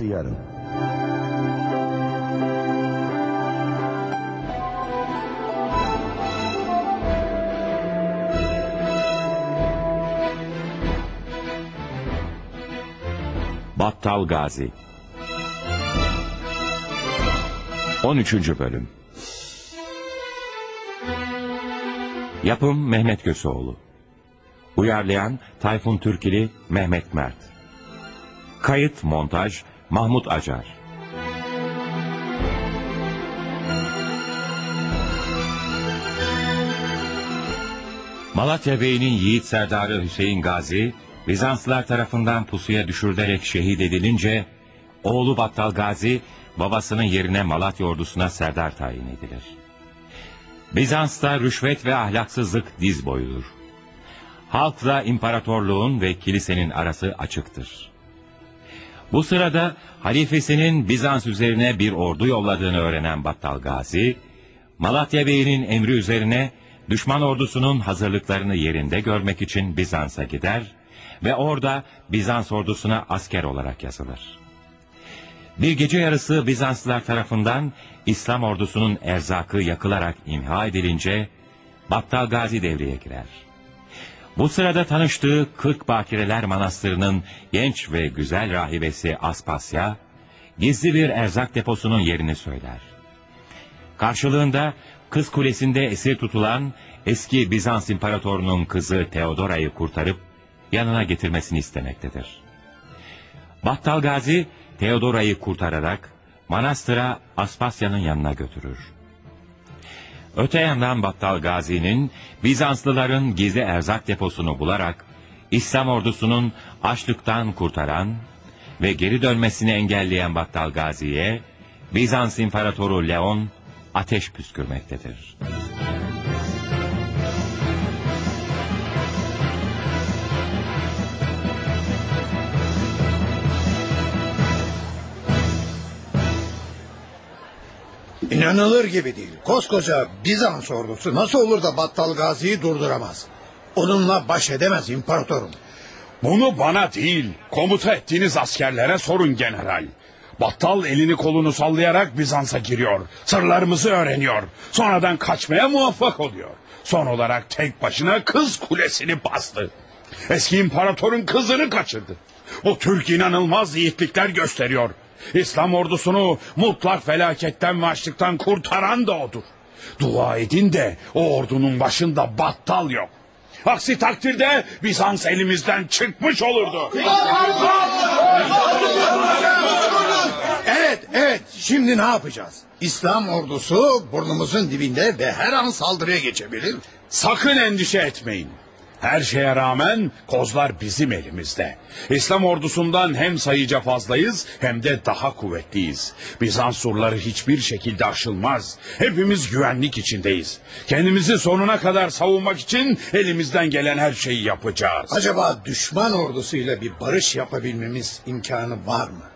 sonrası yarın. Battal Gazi 13. Bölüm Yapım Mehmet Köseoğlu Uyarlayan Tayfun Türkili Mehmet Mert Kayıt Montaj Mahmut Acar Malatya Bey'inin yiğit serdarı Hüseyin Gazi, Bizanslılar tarafından pusuya düşürülerek şehit edilince, oğlu Battal Gazi, babasının yerine Malatya ordusuna serdar tayin edilir. Bizans'ta rüşvet ve ahlaksızlık diz boyudur. Halkla imparatorluğun ve kilisenin arası açıktır. Bu sırada halifesinin Bizans üzerine bir ordu yolladığını öğrenen Battal Gazi, Malatya Bey'inin emri üzerine düşman ordusunun hazırlıklarını yerinde görmek için Bizans'a gider ve orada Bizans ordusuna asker olarak yazılır. Bir gece yarısı Bizanslılar tarafından İslam ordusunun erzakı yakılarak imha edilince Battal Gazi devreye girer. Bu sırada tanıştığı Kırk Bakireler Manastırı'nın genç ve güzel rahibesi Aspasya, gizli bir erzak deposunun yerini söyler. Karşılığında Kız Kulesi'nde esir tutulan eski Bizans imparatorunun kızı Teodora'yı kurtarıp yanına getirmesini istemektedir. Battal Gazi Teodora'yı kurtararak manastıra Aspasya'nın yanına götürür. Öte yandan Battal Gazi'nin Bizanslıların gizli erzak deposunu bularak İslam ordusunun açlıktan kurtaran ve geri dönmesini engelleyen Battal Gazi'ye Bizans İmparatoru Leon ateş püskürmektedir. İnanılır gibi değil. Koskoca Bizans ordusu nasıl olur da Battal Gazi'yi durduramaz? Onunla baş edemez imparatorum. Bunu bana değil, komuta ettiğiniz askerlere sorun general. Battal elini kolunu sallayarak Bizans'a giriyor. Sırlarımızı öğreniyor. Sonradan kaçmaya muvaffak oluyor. Son olarak tek başına kız kulesini bastı. Eski imparatorun kızını kaçırdı. Bu Türk inanılmaz yiğitlikler gösteriyor. İslam ordusunu mutlak felaketten ve açlıktan kurtaran da odur. Dua edin de o ordunun başında battal yok. Aksi takdirde Bizans elimizden çıkmış olurdu. Evet, evet. Şimdi ne yapacağız? İslam ordusu burnumuzun dibinde ve her an saldırıya geçebilir. Sakın endişe etmeyin. Her şeye rağmen kozlar bizim elimizde. İslam ordusundan hem sayıca fazlayız hem de daha kuvvetliyiz. Bizans surları hiçbir şekilde aşılmaz. Hepimiz güvenlik içindeyiz. Kendimizi sonuna kadar savunmak için elimizden gelen her şeyi yapacağız. Acaba düşman ordusuyla bir barış yapabilmemiz imkanı var mı?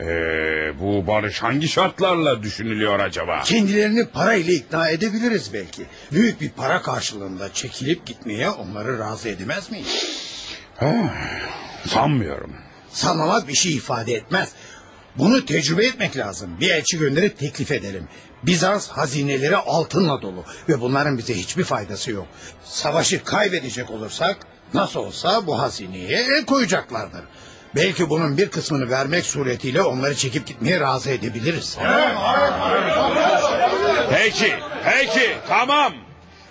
Ee, bu barış hangi şartlarla düşünülüyor acaba? Kendilerini parayla ikna edebiliriz belki. Büyük bir para karşılığında çekilip gitmeye onları razı edemez miyiz? Sanmıyorum. Sanmamak bir şey ifade etmez. Bunu tecrübe etmek lazım. Bir elçi gönderip teklif edelim. Bizans hazineleri altınla dolu ve bunların bize hiçbir faydası yok. Savaşı kaybedecek olursak nasıl olsa bu hazineye el koyacaklardır. Belki bunun bir kısmını vermek suretiyle onları çekip gitmeye razı edebiliriz. Peki, peki, tamam.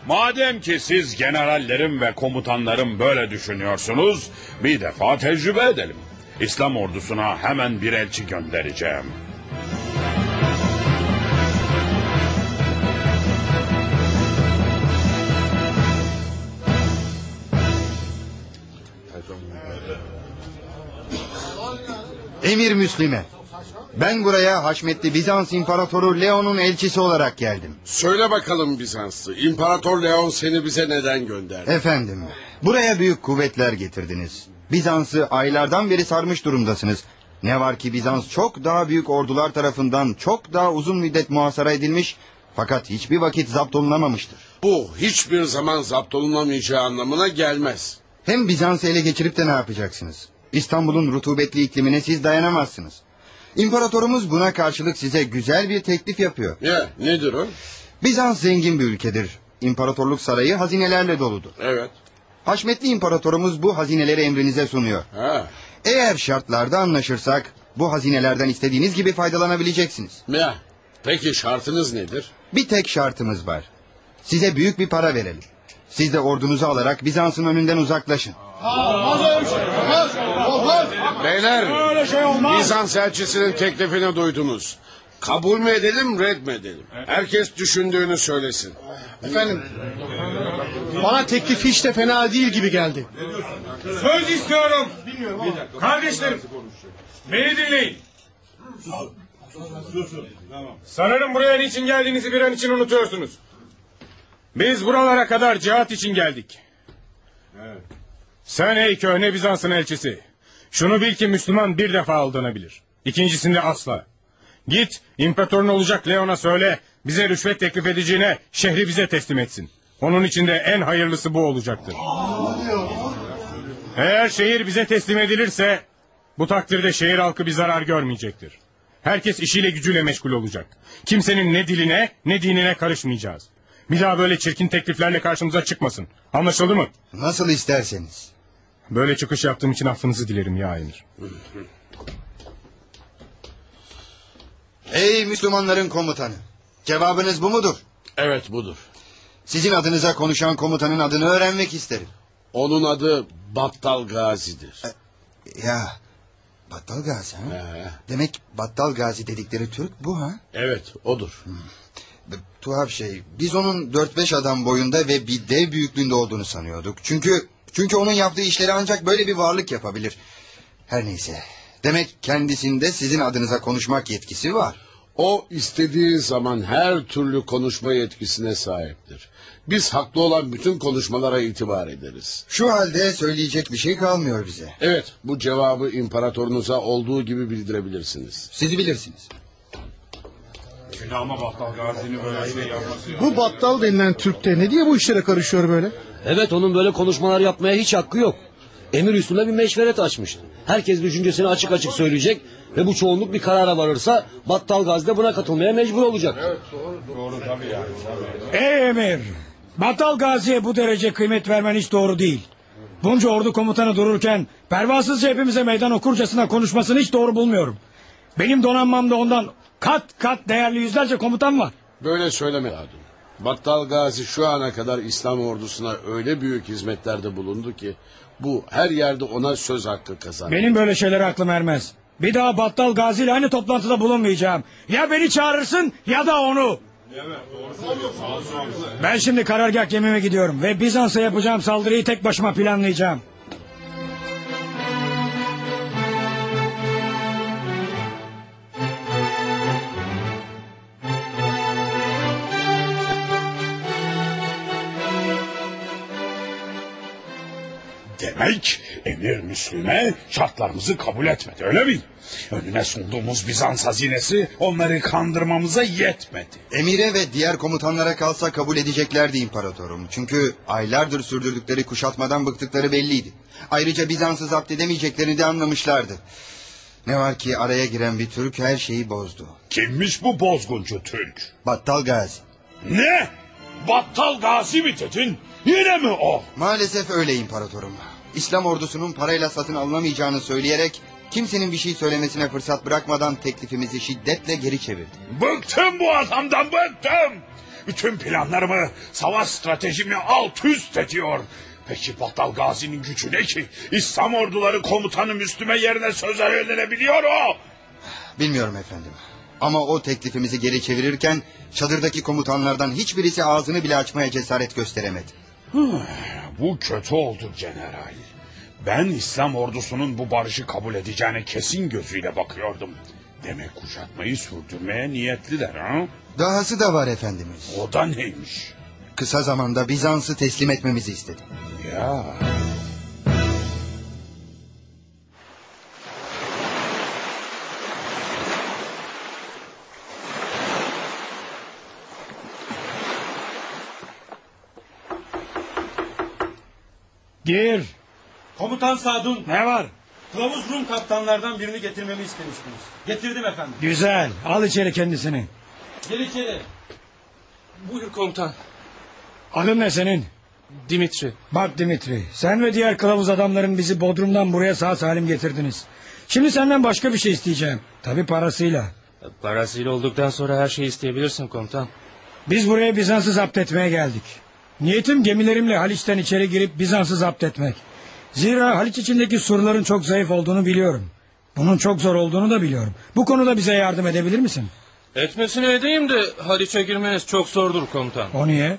Madem ki siz generallerim ve komutanlarım böyle düşünüyorsunuz, bir defa tecrübe edelim. İslam ordusuna hemen bir elçi göndereceğim. Emir Müslüme. Ben buraya Haşmetli Bizans İmparatoru Leon'un elçisi olarak geldim. Söyle bakalım Bizanslı. İmparator Leon seni bize neden gönderdi? Efendim, buraya büyük kuvvetler getirdiniz. Bizans'ı aylardan beri sarmış durumdasınız. Ne var ki Bizans çok daha büyük ordular tarafından çok daha uzun müddet muhasara edilmiş fakat hiçbir vakit zapt olunamamıştır. Bu hiçbir zaman zapt olunamayacağı anlamına gelmez. Hem Bizans'ı ele geçirip de ne yapacaksınız? İstanbul'un rutubetli iklimine siz dayanamazsınız. İmparatorumuz buna karşılık size güzel bir teklif yapıyor. Ya nedir o? Bizans zengin bir ülkedir. İmparatorluk sarayı hazinelerle doludur. Evet. Haşmetli imparatorumuz bu hazineleri emrinize sunuyor. Ha. Eğer şartlarda anlaşırsak bu hazinelerden istediğiniz gibi faydalanabileceksiniz. Ya peki şartınız nedir? Bir tek şartımız var. Size büyük bir para verelim. Siz de ordunuzu alarak Bizans'ın önünden uzaklaşın. Beyler Bizans elçisinin teklifini duydunuz. Kabul mü edelim red mi edelim? Herkes düşündüğünü söylesin. Efendim bana teklif hiç de fena değil gibi geldi. Söz istiyorum. Kardeşlerim. Beni dinleyin. Sanırım buraya niçin geldiğinizi bir an için unutuyorsunuz. Biz buralara kadar cihat için geldik. Sen ey köhne Bizans'ın elçisi. Şunu bil ki Müslüman bir defa aldanabilir. İkincisinde asla. Git imparatorun olacak Leon'a söyle bize rüşvet teklif edeceğine şehri bize teslim etsin. Onun içinde en hayırlısı bu olacaktır. Eğer şehir bize teslim edilirse bu takdirde şehir halkı bir zarar görmeyecektir. Herkes işiyle gücüyle meşgul olacak. Kimsenin ne diline ne dinine karışmayacağız. Bir daha böyle çirkin tekliflerle karşımıza çıkmasın. Anlaşıldı mı? Nasıl isterseniz. Böyle çıkış yaptığım için affınızı dilerim ya Emir. Ey Müslümanların komutanı. Cevabınız bu mudur? Evet budur. Sizin adınıza konuşan komutanın adını öğrenmek isterim. Onun adı Battal Gazi'dir. Ya Battal Gazi ha? He. Demek Battal Gazi dedikleri Türk bu ha? Evet odur. B- Tuhaf şey. Biz onun 4-5 adam boyunda ve bir dev büyüklüğünde olduğunu sanıyorduk. Çünkü çünkü onun yaptığı işleri ancak böyle bir varlık yapabilir. Her neyse. Demek kendisinde sizin adınıza konuşmak yetkisi var. O istediği zaman her türlü konuşma yetkisine sahiptir. Biz haklı olan bütün konuşmalara itibar ederiz. Şu halde söyleyecek bir şey kalmıyor bize. Evet bu cevabı imparatorunuza olduğu gibi bildirebilirsiniz. Siz bilirsiniz. Ama Battal Gazi'nin böyle şey yapması... Bu battal denilen Türk'te ne diye bu işlere karışıyor böyle? Evet onun böyle konuşmalar yapmaya hiç hakkı yok. Emir üstüne bir meşveret açmıştı. Herkes düşüncesini açık açık söyleyecek ve bu çoğunluk bir karara varırsa Battal Gazi de buna katılmaya mecbur olacak. Ey emir! Batal Gazi'ye bu derece kıymet vermen hiç doğru değil. Bunca ordu komutanı dururken pervasızca hepimize meydan okurcasına konuşmasını hiç doğru bulmuyorum. Benim donanmamda ondan kat kat değerli yüzlerce komutan var. Böyle söyleme Adun. Battal Gazi şu ana kadar İslam ordusuna öyle büyük hizmetlerde bulundu ki... ...bu her yerde ona söz hakkı kazandı. Benim böyle şeylere aklım ermez. Bir daha Battal Gazi ile aynı toplantıda bulunmayacağım. Ya beni çağırırsın ya da onu. Ben şimdi karargah gemime gidiyorum ve Bizans'a yapacağım saldırıyı tek başıma planlayacağım. Demek emir Müslüme şartlarımızı kabul etmedi öyle mi? Önüne sunduğumuz Bizans hazinesi onları kandırmamıza yetmedi. Emire ve diğer komutanlara kalsa kabul edeceklerdi imparatorum. Çünkü aylardır sürdürdükleri kuşatmadan bıktıkları belliydi. Ayrıca Bizans'ı zapt edemeyeceklerini de anlamışlardı. Ne var ki araya giren bir Türk her şeyi bozdu. Kimmiş bu bozguncu Türk? Battal Gazi. Ne? Battal Gazi mi dedin? Yine mi o? Maalesef öyle imparatorum. İslam ordusunun parayla satın alınamayacağını söyleyerek kimsenin bir şey söylemesine fırsat bırakmadan teklifimizi şiddetle geri çevirdi. Bıktım bu adamdan bıktım. Bütün planlarımı, savaş stratejimi alt üst ediyor. Peki Battal Gazi'nin gücü ne ki? İslam orduları komutanı Müslüme yerine söze yönelebiliyor o. Bilmiyorum efendim. Ama o teklifimizi geri çevirirken çadırdaki komutanlardan hiçbirisi ağzını bile açmaya cesaret gösteremedi. Bu kötü oldu general. Ben İslam ordusunun bu barışı kabul edeceğine kesin gözüyle bakıyordum. Demek kuşatmayı sürdürmeye niyetliler ha? Dahası da var efendimiz. O da neymiş? Kısa zamanda Bizans'ı teslim etmemizi istedi. Ya. Gir. Komutan Sadun. Ne var? Kılavuz Rum kaptanlardan birini getirmemi istemiştiniz. Getirdim efendim. Güzel. Al içeri kendisini. Gel içeri. Buyur komutan. Adın ne senin? Dimitri. Bak Dimitri, sen ve diğer kılavuz adamların bizi Bodrum'dan buraya sağ salim getirdiniz. Şimdi senden başka bir şey isteyeceğim. Tabi parasıyla. Parasıyla olduktan sonra her şeyi isteyebilirsin komutan. Biz buraya Bizans'ı zapt etmeye geldik. Niyetim gemilerimle Haliç'ten içeri girip Bizans'ı zapt etmek. Zira Haliç içindeki surların çok zayıf olduğunu biliyorum. Bunun çok zor olduğunu da biliyorum. Bu konuda bize yardım edebilir misin? Etmesini edeyim de Haliç'e girmeniz çok zordur komutan. O niye?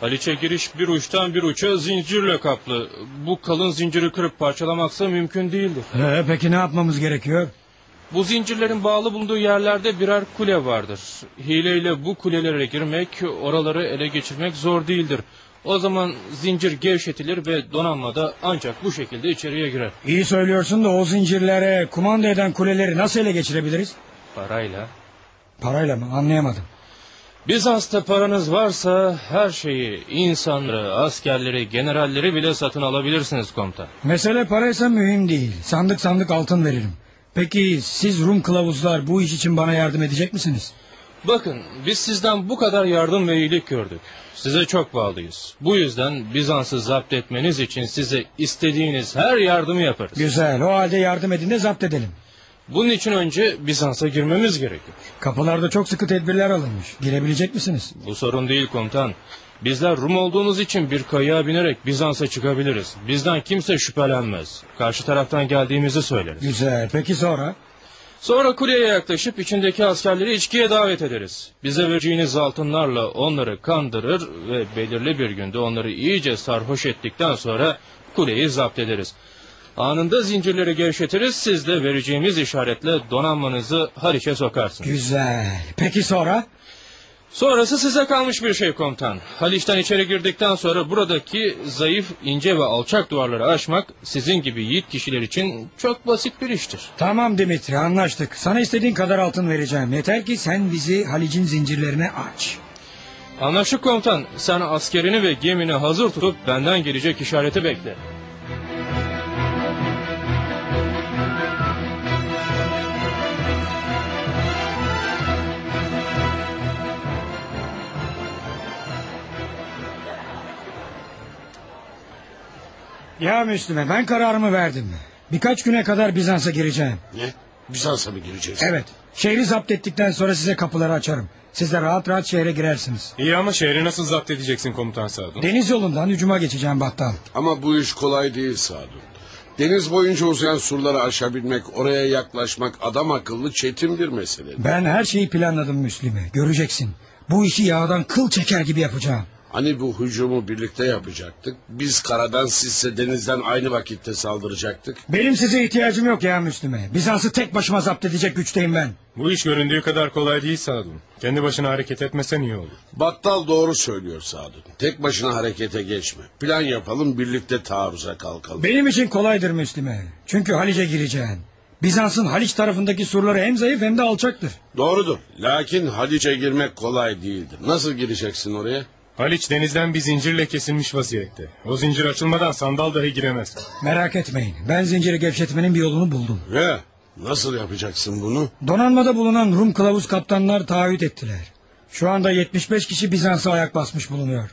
Haliç'e giriş bir uçtan bir uça zincirle kaplı. Bu kalın zinciri kırıp parçalamaksa mümkün değildir. Ee, peki ne yapmamız gerekiyor? Bu zincirlerin bağlı bulunduğu yerlerde birer kule vardır. Hileyle bu kulelere girmek, oraları ele geçirmek zor değildir. O zaman zincir gevşetilir ve donanma da ancak bu şekilde içeriye girer. İyi söylüyorsun da o zincirlere, kumanda eden kuleleri nasıl ele geçirebiliriz? Parayla. Parayla mı? Anlayamadım. Bizans'ta paranız varsa her şeyi, insanları, askerleri, generalleri bile satın alabilirsiniz komutan. Mesele paraysa mühim değil. Sandık sandık altın veririm. Peki siz Rum kılavuzlar bu iş için bana yardım edecek misiniz? Bakın biz sizden bu kadar yardım ve iyilik gördük. Size çok bağlıyız. Bu yüzden Bizans'ı zapt etmeniz için size istediğiniz her yardımı yaparız. Güzel o halde yardım edin de zapt edelim. Bunun için önce Bizans'a girmemiz gerekiyor. Kapılarda çok sıkı tedbirler alınmış. Girebilecek misiniz? Bu sorun değil komutan. Bizler Rum olduğumuz için bir kayığa binerek Bizans'a çıkabiliriz. Bizden kimse şüphelenmez. Karşı taraftan geldiğimizi söyleriz. Güzel peki sonra? Sonra kuleye yaklaşıp içindeki askerleri içkiye davet ederiz. Bize vereceğiniz altınlarla onları kandırır ve belirli bir günde onları iyice sarhoş ettikten sonra kuleyi zapt ederiz. Anında zincirleri gevşetiriz, siz de vereceğimiz işaretle donanmanızı Haliç'e sokarsınız. Güzel. Peki sonra? Sonrası size kalmış bir şey komutan. Haliç'ten içeri girdikten sonra buradaki zayıf, ince ve alçak duvarları aşmak sizin gibi yiğit kişiler için çok basit bir iştir. Tamam Dimitri anlaştık. Sana istediğin kadar altın vereceğim. Yeter ki sen bizi Halic'in zincirlerine aç. Anlaştık komutan. Sen askerini ve gemini hazır tutup benden gelecek işareti bekle. Ya Müslüme ben kararımı verdim. Birkaç güne kadar Bizans'a gireceğim. Ne? Bizans'a mı gireceğiz? Evet. Şehri zapt ettikten sonra size kapıları açarım. Siz de rahat rahat şehre girersiniz. İyi ama şehri nasıl zapt edeceksin komutan Sadun? Deniz yolundan hücuma geçeceğim Battal. Ama bu iş kolay değil Sadun. Deniz boyunca uzayan surları aşabilmek, oraya yaklaşmak adam akıllı çetin bir mesele. Ben her şeyi planladım Müslüme. Göreceksin. Bu işi yağdan kıl çeker gibi yapacağım. Hani bu hücumu birlikte yapacaktık. Biz karadan sizse denizden aynı vakitte saldıracaktık. Benim size ihtiyacım yok ya Müslüme. Bizans'ı tek başıma zapt edecek güçteyim ben. Bu iş göründüğü kadar kolay değil Sadun. Kendi başına hareket etmesen iyi olur. Battal doğru söylüyor Sadun. Tek başına harekete geçme. Plan yapalım birlikte taarruza kalkalım. Benim için kolaydır Müslüme. Çünkü Halice gireceğim. Bizans'ın Haliç tarafındaki surları hem zayıf hem de alçaktır. Doğrudur. Lakin Haliç'e girmek kolay değildir. Nasıl gireceksin oraya? Haliç denizden bir zincirle kesilmiş vaziyette. O zincir açılmadan sandal dahi giremez. Merak etmeyin. Ben zinciri gevşetmenin bir yolunu buldum. Ve nasıl yapacaksın bunu? Donanmada bulunan Rum kılavuz kaptanlar taahhüt ettiler. Şu anda 75 kişi Bizans'a ayak basmış bulunuyor.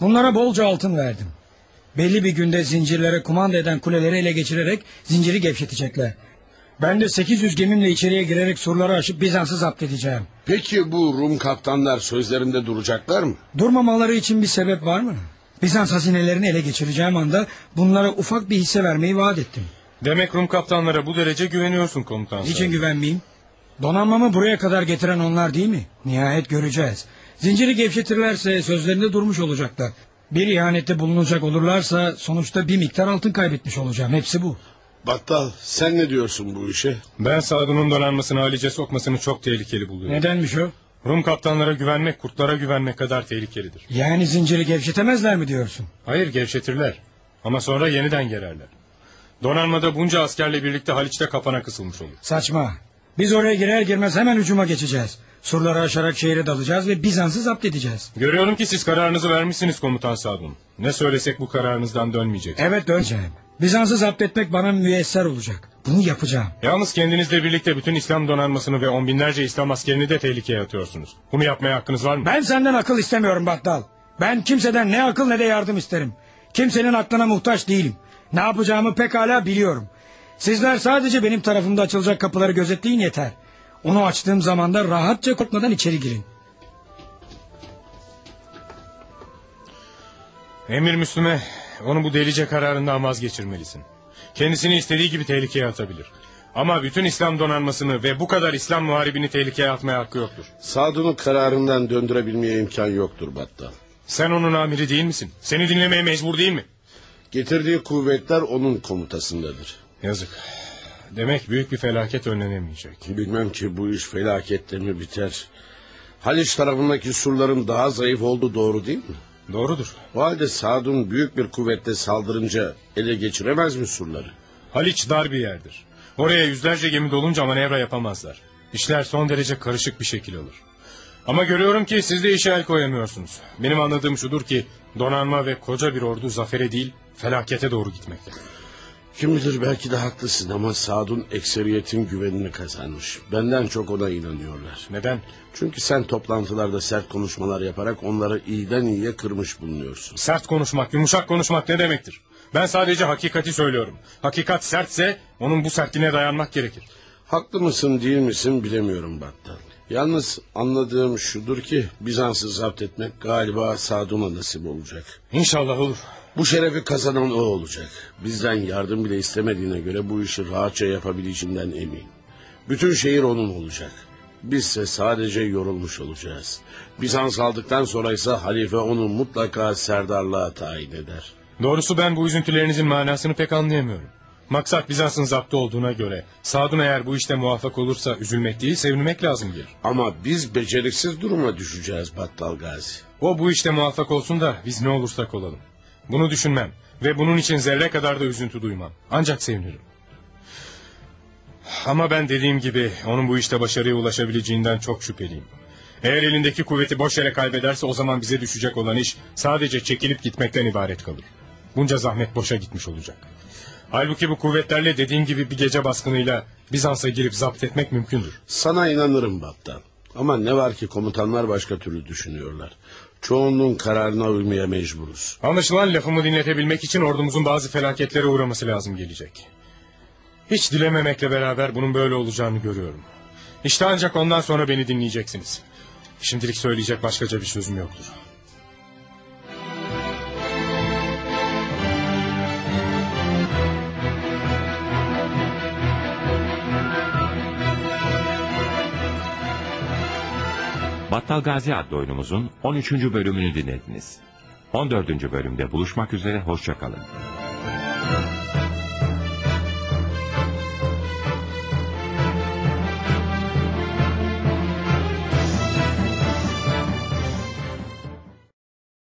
Bunlara bolca altın verdim. Belli bir günde zincirlere kumanda eden kuleleri ele geçirerek zinciri gevşetecekler. Ben de 800 gemimle içeriye girerek surları aşıp Bizans'ı zapt edeceğim. Peki bu Rum kaptanlar sözlerinde duracaklar mı? Durmamaları için bir sebep var mı? Bizans hazinelerini ele geçireceğim anda bunlara ufak bir hisse vermeyi vaat ettim. Demek Rum kaptanlara bu derece güveniyorsun komutan Niçin güvenmeyeyim? Donanmamı buraya kadar getiren onlar değil mi? Nihayet göreceğiz. Zinciri gevşetirlerse sözlerinde durmuş olacaklar. Bir ihanette bulunacak olurlarsa sonuçta bir miktar altın kaybetmiş olacağım. Hepsi bu. Battal sen ne diyorsun bu işe? Ben Sadun'un donanmasını Halice sokmasını çok tehlikeli buluyorum. Nedenmiş o? Rum kaptanlara güvenmek kurtlara güvenmek kadar tehlikelidir. Yani zinciri gevşetemezler mi diyorsun? Hayır gevşetirler. Ama sonra yeniden gererler. Donanmada bunca askerle birlikte Haliç'te kapana kısılmış olur. Saçma. Biz oraya girer girmez hemen hücuma geçeceğiz. Surları aşarak şehre dalacağız ve Bizans'ı zapt edeceğiz. Görüyorum ki siz kararınızı vermişsiniz komutan Sadun. Ne söylesek bu kararınızdan dönmeyecek. Evet döneceğim. Bizans'ı zapt etmek bana müyesser olacak. Bunu yapacağım. Yalnız kendinizle birlikte bütün İslam donanmasını ve on binlerce İslam askerini de tehlikeye atıyorsunuz. Bunu yapmaya hakkınız var mı? Ben senden akıl istemiyorum Battal. Ben kimseden ne akıl ne de yardım isterim. Kimsenin aklına muhtaç değilim. Ne yapacağımı pekala biliyorum. Sizler sadece benim tarafımda açılacak kapıları gözetleyin yeter. Onu açtığım zaman da rahatça korkmadan içeri girin. Emir Müslüme onu bu delice kararından vazgeçirmelisin. Kendisini istediği gibi tehlikeye atabilir. Ama bütün İslam donanmasını ve bu kadar İslam muharibini tehlikeye atmaya hakkı yoktur. Sadun'u kararından döndürebilmeye imkan yoktur Battal. Sen onun amiri değil misin? Seni dinlemeye mecbur değil mi? Getirdiği kuvvetler onun komutasındadır. Yazık. Demek büyük bir felaket önlenemeyecek. Bilmem ki bu iş felaketle mi biter. Haliç tarafındaki surların daha zayıf olduğu doğru değil mi? Doğrudur. O halde Sadun büyük bir kuvvetle saldırınca ele geçiremez mi surları? Haliç dar bir yerdir. Oraya yüzlerce gemi dolunca manevra yapamazlar. İşler son derece karışık bir şekil alır. Ama görüyorum ki siz de işe el koyamıyorsunuz. Benim anladığım şudur ki donanma ve koca bir ordu zafere değil felakete doğru gitmekte. Kim bilir belki de haklısın ama Sadun ekseriyetin güvenini kazanmış. Benden çok ona inanıyorlar. Neden? Çünkü sen toplantılarda sert konuşmalar yaparak onları iyiden iyiye kırmış bulunuyorsun. Sert konuşmak, yumuşak konuşmak ne demektir? Ben sadece hakikati söylüyorum. Hakikat sertse onun bu sertliğine dayanmak gerekir. Haklı mısın değil misin bilemiyorum Battal. Yalnız anladığım şudur ki Bizans'ı zapt etmek galiba Sadun'a nasip olacak. İnşallah olur. Bu şerefi kazanan o olacak. Bizden yardım bile istemediğine göre bu işi rahatça yapabileceğinden eminim. Bütün şehir onun olacak. Bizse sadece yorulmuş olacağız. Bizans aldıktan sonra ise halife onu mutlaka serdarlığa tayin eder. Doğrusu ben bu üzüntülerinizin manasını pek anlayamıyorum. Maksat Bizans'ın zaptı olduğuna göre Sadun eğer bu işte muvaffak olursa üzülmek değil sevinmek lazım gelir. Ama biz beceriksiz duruma düşeceğiz Battal Gazi. O bu işte muvaffak olsun da biz ne olursak olalım. Bunu düşünmem ve bunun için zerre kadar da üzüntü duymam. Ancak sevinirim. Ama ben dediğim gibi onun bu işte başarıya ulaşabileceğinden çok şüpheliyim. Eğer elindeki kuvveti boş yere kaybederse o zaman bize düşecek olan iş sadece çekilip gitmekten ibaret kalır. Bunca zahmet boşa gitmiş olacak. Halbuki bu kuvvetlerle dediğim gibi bir gece baskınıyla Bizans'a girip zapt etmek mümkündür. Sana inanırım Battal. Ama ne var ki komutanlar başka türlü düşünüyorlar. Çoğunluğun kararına uymaya mecburuz. Anlaşılan lafımı dinletebilmek için ordumuzun bazı felaketlere uğraması lazım gelecek. Hiç dilememekle beraber bunun böyle olacağını görüyorum. İşte ancak ondan sonra beni dinleyeceksiniz. Şimdilik söyleyecek başkaca bir sözüm yoktur. Battal Gazi adlı oyunumuzun 13. bölümünü dinlediniz. 14. bölümde buluşmak üzere hoşçakalın.